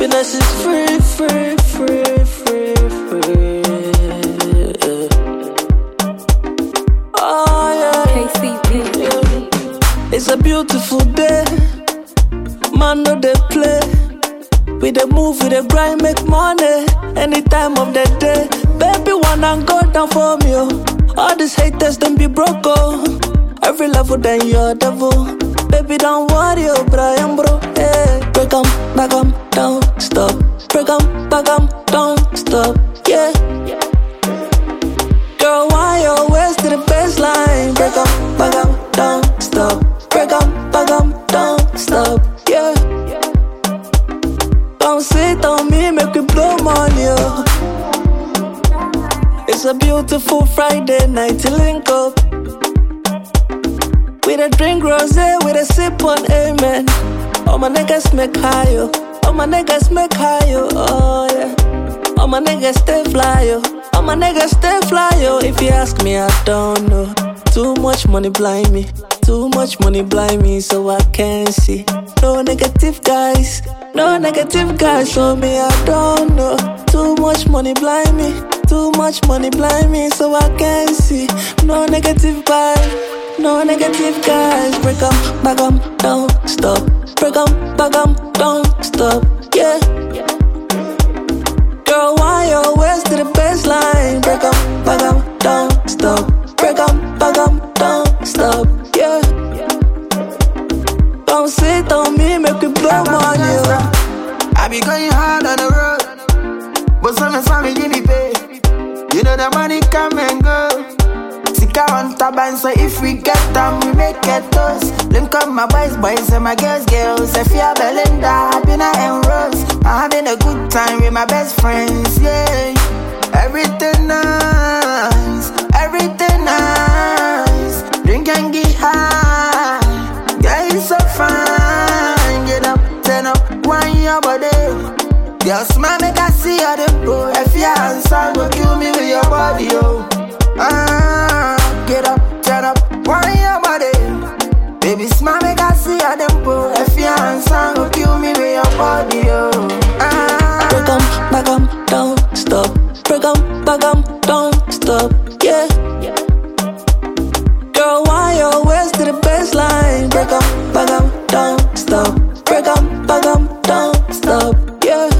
Happiness is free, free, free, free, free. Oh yeah. It's a beautiful day. Man, no they play. We the move, we the grind, make money. Any time of the day, baby, one and go down for me. Oh. All these haters, them be broke. Oh. Every level, then you're devil. Baby, don't worry, oh, Brian, bro. Hey. Break 'em, back 'em, don't stop. Break 'em, back 'em, don't stop. Yeah. Girl, why you always to the baseline? Break 'em, back 'em, don't stop. Break 'em, back 'em, don't stop. Yeah. Don't sit on me, make we blow money. Oh. It's a beautiful Friday night to link up. With a drink rose, with a sip on amen. All my niggas make high, yo. All my niggas make high, yo. Oh yeah. All my niggas stay fly, yo. All my niggas stay fly, yo. If you ask me, I don't know. Too much money blind me. Too much money blind me, so I can't see. No negative guys, no negative guys. So me, I don't know. Too much money blind me. Too much money blind me, so I can't see. No negative guys, no negative guys. Break 'em, back 'em, don't stop. Break 'em, back 'em, don't stop. Yeah. Girl, why you always to the baseline? Break 'em, back 'em, don't stop. Break 'em, back 'em, don't stop. Yeah. Don't sit on me, make we blow money. oh. I be going hard on the road, but some me give me pay. You know the money come and go. Sika on taban, so if we get them, we make it toast. Link up my boys, boys, and my girls, girls. If you're Belinda, Abina and Rose. I'm having a good time with my best friends, yeah. Everything nice, everything nice. Drink and get high. Yeah, you so fine. Get up, turn up, wine your body. Girl, smile, make I see how them go. If your answer, go kill me with your body, yo. Ah, get up, turn up, wine your body. Baby, smile, make I see how them go. If your answer, go kill me with your body, yo. Ah, Break 'em, back 'em, don't stop. Break 'em, back 'em, don't stop. Yeah. Girl, why you always to the baseline? Break 'em, back 'em, don't stop. Break 'em, back 'em, don't stop. Yeah.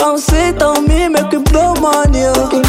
Don't sit on me, make we blow money. Oh.